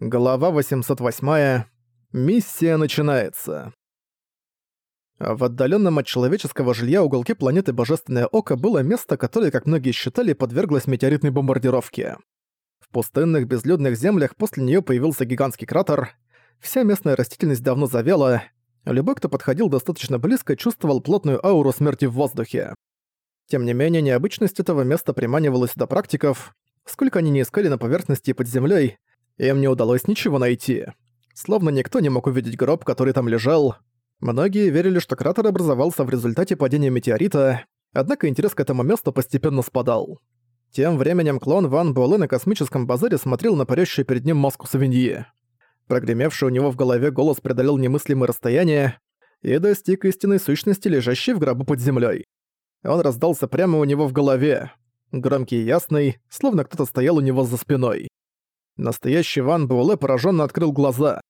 Глава 808. Миссия начинается. В отдаленном от человеческого жилья уголке планеты Божественное Око было место, которое, как многие считали, подверглось метеоритной бомбардировке. В пустынных безлюдных землях после нее появился гигантский кратер. Вся местная растительность давно завяла. Любой, кто подходил достаточно близко, чувствовал плотную ауру смерти в воздухе. Тем не менее, необычность этого места приманивала сюда практиков. Сколько они не искали на поверхности и под землей, им не удалось ничего найти. Словно никто не мог увидеть гроб, который там лежал. Многие верили, что кратер образовался в результате падения метеорита, однако интерес к этому месту постепенно спадал. Тем временем клон Ван Буэлэ на космическом базаре смотрел на парящую перед ним маску свиньи. Прогремевший у него в голове голос преодолел немыслимое расстояние и достиг истинной сущности, лежащей в гробу под землей. Он раздался прямо у него в голове, громкий и ясный, словно кто-то стоял у него за спиной. Настоящий Ван Буэлэ пораженно открыл глаза.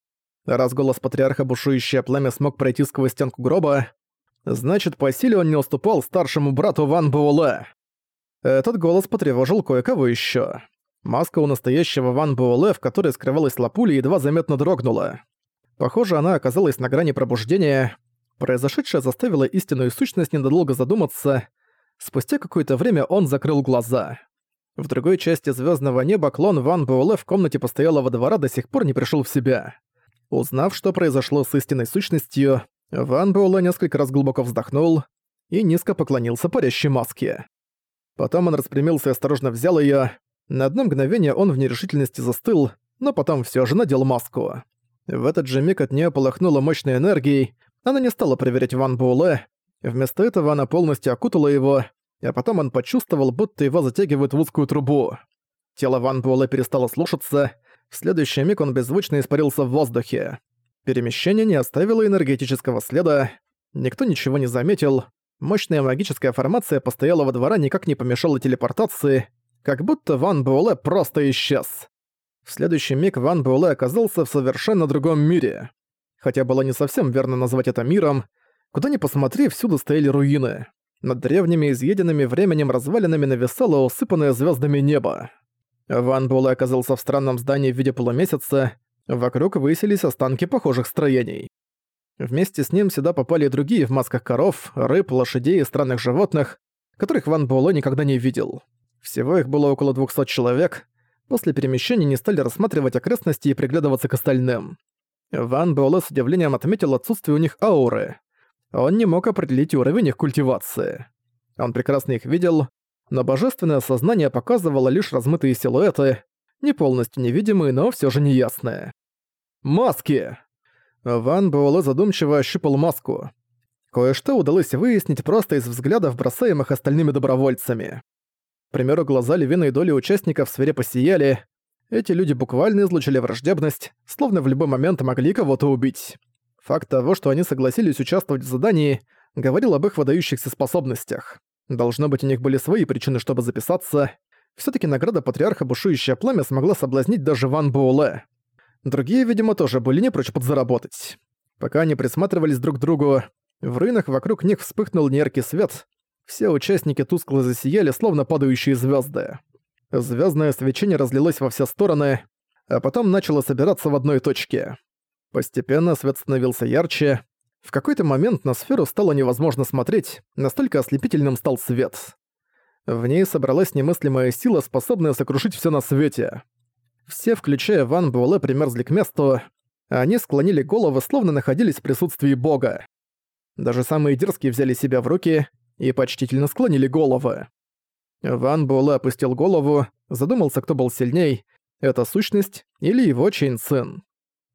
Раз голос патриарха бушующее пламя смог пройти сквозь стенку гроба, значит, по силе он не уступал старшему брату Ван Буэлэ. Этот голос потревожил кое-кого еще. Маска у настоящего Ван Буэлэ, в которой скрывалась лапуля, едва заметно дрогнула. Похоже, она оказалась на грани пробуждения. Произошедшее заставило истинную сущность недолго задуматься. Спустя какое-то время он закрыл глаза. В другой части звездного неба клон Ван Буэлэ в комнате постоялого двора до сих пор не пришел в себя. Узнав, что произошло с истинной сущностью, Ван Буэлэ несколько раз глубоко вздохнул и низко поклонился парящей маске. Потом он распрямился и осторожно взял ее. На одно мгновение он в нерешительности застыл, но потом все же надел маску. В этот же миг от нее полыхнула мощной энергией, она не стала проверять Ван Буэлэ, вместо этого она полностью окутала его, а потом он почувствовал, будто его затягивают в узкую трубу. Тело Ван Буэлэ перестало слушаться, в следующий миг он беззвучно испарился в воздухе. Перемещение не оставило энергетического следа, никто ничего не заметил, мощная магическая формация постоялого двора никак не помешала телепортации, как будто Ван Буэлэ просто исчез. В следующий миг Ван Буэлэ оказался в совершенно другом мире. Хотя было не совсем верно назвать это миром, куда ни посмотри, всюду стояли руины. Над древними изъеденными временем развалинами нависало усыпанное звездами небо. Ван Буэлэ оказался в странном здании в виде полумесяца, вокруг высились останки похожих строений. Вместе с ним сюда попали и другие в масках коров, рыб, лошадей и странных животных, которых Ван Буэлэ никогда не видел. Всего их было около 200 человек. После перемещения не стали рассматривать окрестности и приглядываться к остальным. Ван Буэлэ с удивлением отметил отсутствие у них ауры. Он не мог определить уровень их культивации. Он прекрасно их видел, но божественное сознание показывало лишь размытые силуэты, не полностью невидимые, но все же неясные. «Маски!» Ван Буэлэ задумчиво ощупал маску. Кое-что удалось выяснить просто из взглядов, бросаемых остальными добровольцами. К примеру, глаза львиной доли участников свирепо сияли. Эти люди буквально излучили враждебность, словно в любой момент могли кого-то убить. Факт того, что они согласились участвовать в задании, говорил об их выдающихся способностях. Должно быть, у них были свои причины, чтобы записаться. все таки награда Патриарха Бушующее Пламя смогла соблазнить даже Ван Буэлэ. Другие, видимо, тоже были не прочь подзаработать. Пока они присматривались друг к другу, в руинах вокруг них вспыхнул неяркий свет. Все участники тускло засияли, словно падающие звезды. Звездное свечение разлилось во все стороны, а потом начало собираться в одной точке. Постепенно свет становился ярче. В какой-то момент на сферу стало невозможно смотреть, настолько ослепительным стал свет. В ней собралась немыслимая сила, способная сокрушить все на свете. Все, включая Ван Буэлэ, примерзли к месту. Они склонили головы, словно находились в присутствии бога. Даже самые дерзкие взяли себя в руки и почтительно склонили головы. Ван Баолэ опустил голову, задумался, кто был сильней, эта сущность или его Чэнь Цин.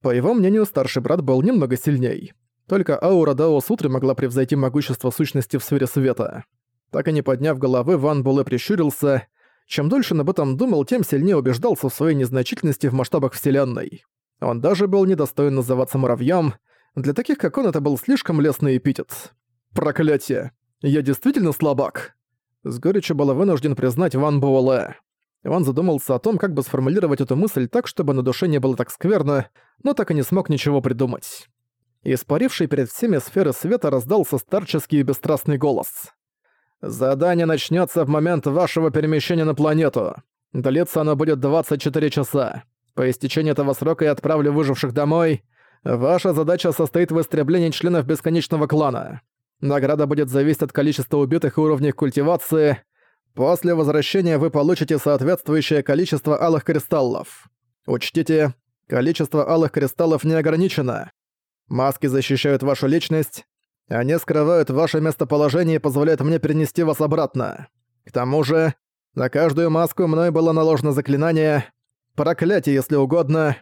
По его мнению, старший брат был немного сильней. Только аура Дао Сутры могла превзойти могущество сущности в сфере света. Так и не подняв головы, Ван Баолэ прищурился. Чем дольше он об этом думал, тем сильнее убеждался в своей незначительности в масштабах Вселенной. Он даже был недостоин называться муравьем. Для таких, как он, это был слишком лестный эпитет. Проклятие! Я действительно слабак! С горечью было вынужден признать Ван Буэлэ. Он задумался о том, как бы сформулировать эту мысль так, чтобы на душе не было так скверно, но так и не смог ничего придумать. Испаривший перед всеми сферы света раздался старческий и бесстрастный голос. «Задание начнется в момент вашего перемещения на планету. Длится оно будет 24 часа. По истечении этого срока я отправлю выживших домой. Ваша задача состоит в истреблении членов бесконечного клана. Награда будет зависеть от количества убитых и уровней культивации. После возвращения вы получите соответствующее количество алых кристаллов. Учтите, количество алых кристаллов не ограничено. Маски защищают вашу личность, они скрывают ваше местоположение и позволяют мне перенести вас обратно. К тому же, на каждую маску мной было наложено заклинание «Проклятие, если угодно».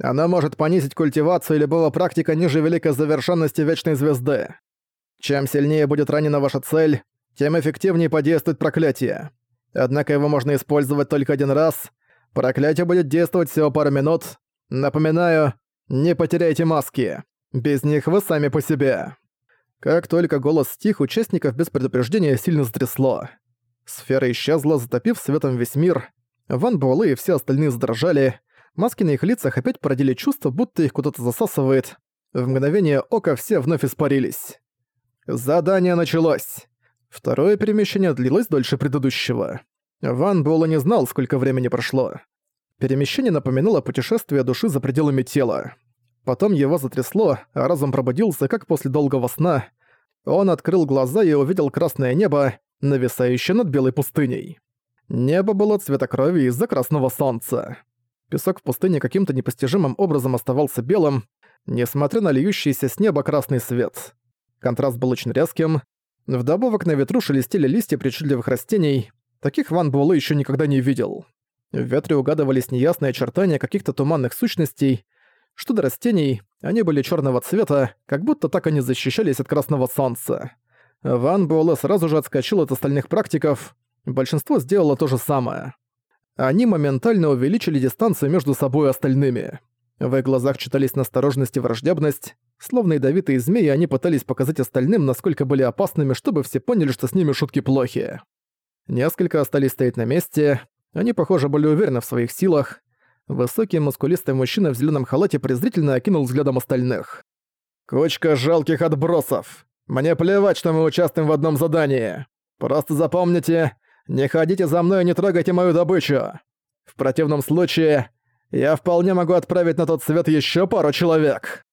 Оно может понизить культивацию любого практика ниже великой завершенности Вечной Звезды. Чем сильнее будет ранена ваша цель, тем эффективнее подействует проклятие. Однако его можно использовать только один раз. Проклятие будет действовать всего пару минут. Напоминаю, не потеряйте маски. Без них вы сами по себе. Как только голос стих, участников без предупреждения сильно затрясло. Сфера исчезла, затопив светом весь мир. Ван Буэлэ и все остальные задрожали. Маски на их лицах опять породили чувство, будто их куда-то засасывает. В мгновение ока все вновь испарились. Задание началось. Второе перемещение длилось дольше предыдущего. Ван Буэлэ не знал, сколько времени прошло. Перемещение напоминало путешествие души за пределами тела. Потом его затрясло, а разум пробудился, как после долгого сна. Он открыл глаза и увидел красное небо, нависающее над белой пустыней. Небо было цвета крови из-за красного солнца. Песок в пустыне каким-то непостижимым образом оставался белым, несмотря на льющийся с неба красный свет. Контраст был очень резким. Вдобавок на ветру шелестели листья причудливых растений. Таких Ван Буэлэ еще никогда не видел. В ветре угадывались неясные очертания каких-то туманных сущностей. Что до растений, они были черного цвета, как будто так они защищались от красного солнца. Ван Буэлэ сразу же отскочил от остальных практиков. Большинство сделало то же самое. Они моментально увеличили дистанцию между собой и остальными. В их глазах читались настороженность и враждебность. Словно ядовитые змеи, они пытались показать остальным, насколько были опасными, чтобы все поняли, что с ними шутки плохи. Несколько остались стоять на месте. Они, похоже, были уверены в своих силах. Высокий мускулистый мужчина в зеленом халате презрительно окинул взглядом остальных. «Кучка жалких отбросов!» Мне плевать, что мы участвуем в одном задании. Просто запомните, не ходите за мной и не трогайте мою добычу. В противном случае, я вполне могу отправить на тот свет еще пару человек».